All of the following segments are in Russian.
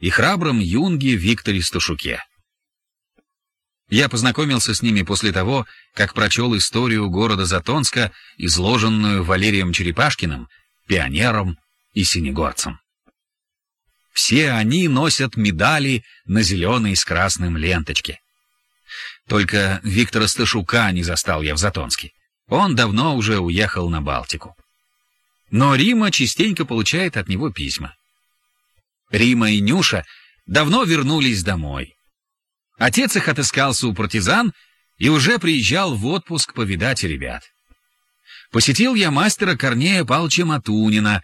и храбром юнге Викторе Сташуке. Я познакомился с ними после того, как прочел историю города Затонска, изложенную Валерием Черепашкиным, пионером и синегорцем. Все они носят медали на зеленой с красным ленточке. Только Виктора Сташука не застал я в Затонске. Он давно уже уехал на Балтику. Но Рима частенько получает от него письма. Рима и Нюша давно вернулись домой. Отец их отыскался у партизан и уже приезжал в отпуск повидать ребят. Посетил я мастера Корнея Павловича Матунина.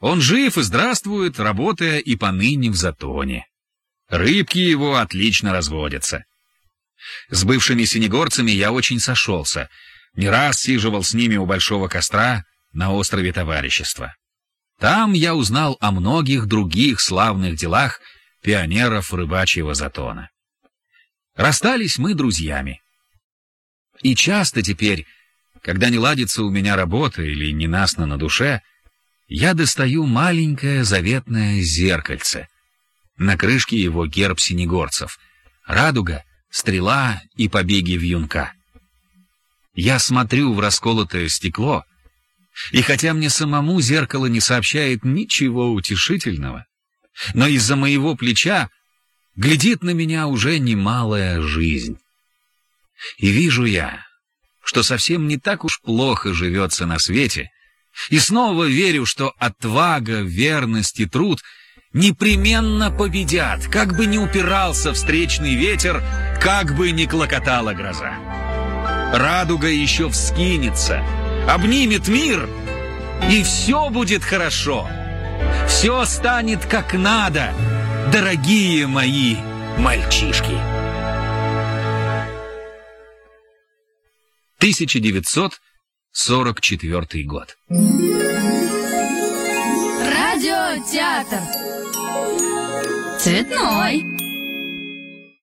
Он жив и здравствует, работая и поныне в Затоне. Рыбки его отлично разводятся. С бывшими синегорцами я очень сошелся. Не раз сиживал с ними у большого костра на острове Товарищества. Там я узнал о многих других славных делах пионеров рыбачьего затона. Расстались мы друзьями. И часто теперь, когда не ладится у меня работа или ненастно на душе, я достаю маленькое заветное зеркальце. На крышке его герб синегорцев, радуга, стрела и побеги вьюнка. Я смотрю в расколотое стекло, и хотя мне самому зеркало не сообщает ничего утешительного, но из-за моего плеча глядит на меня уже немалая жизнь. И вижу я, что совсем не так уж плохо живется на свете, и снова верю, что отвага, верность и труд непременно победят, как бы ни упирался встречный ветер, как бы ни клокотала гроза. Радуга еще вскинется, обнимет мир, и все будет хорошо. Все станет как надо, дорогие мои мальчишки. 1944 год. Радиотеатр. Цветной.